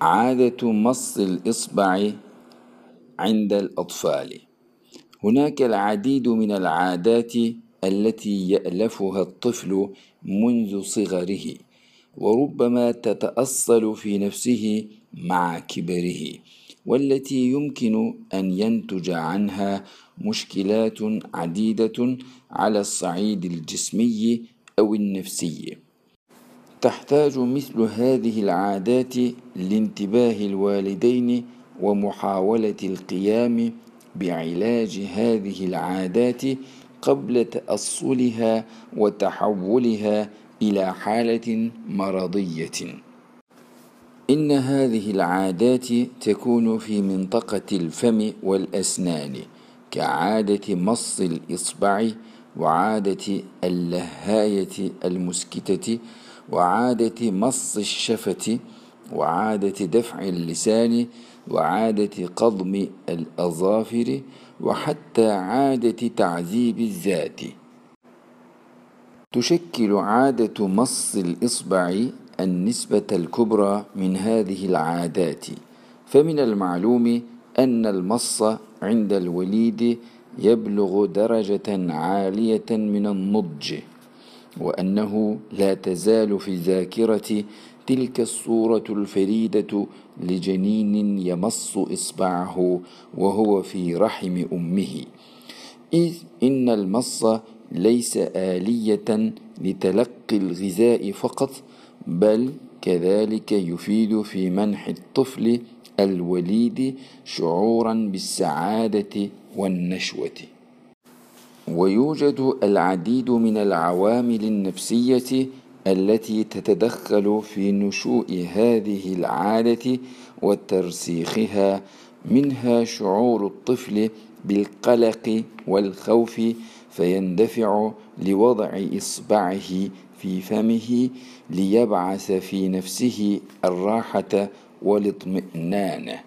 عادة مص الإصبع عند الأطفال. هناك العديد من العادات التي يألفها الطفل منذ صغره وربما تتأصل في نفسه مع كبره والتي يمكن أن ينتج عنها مشكلات عديدة على الصعيد الجسمي أو النفسي. تحتاج مثل هذه العادات لانتباه الوالدين ومحاولة القيام بعلاج هذه العادات قبل تأصلها وتحولها إلى حالة مرضية. إن هذه العادات تكون في منطقة الفم والأسنان كعادة مص الإصبع وعادة اللهاية المسكتة وعادة مص الشفة وعادة دفع اللسان وعادة قضم الأظافر وحتى عادة تعذيب الذات. تشكل عادة مص الإصبع النسبة الكبرى من هذه العادات. فمن المعلوم أن المص عند الوليد يبلغ درجة عالية من النضج وأنه لا تزال في الذاكرة تلك الصورة الفريدة لجنين يمص إصبعه وهو في رحم أمه. إذ إن المص ليس آلية لتلقي الغذاء فقط بل كذلك يفيد في منح الطفل الوليد شعورا بالسعادة والنشوة. ويوجد العديد من العوامل النفسية التي تتدخل في نشوء هذه العادة وترسيخها منها شعور الطفل بالقلق والخوف فيندفع لوضع إصبعه في فمه ليبعث في نفسه الراحة والاطمئنان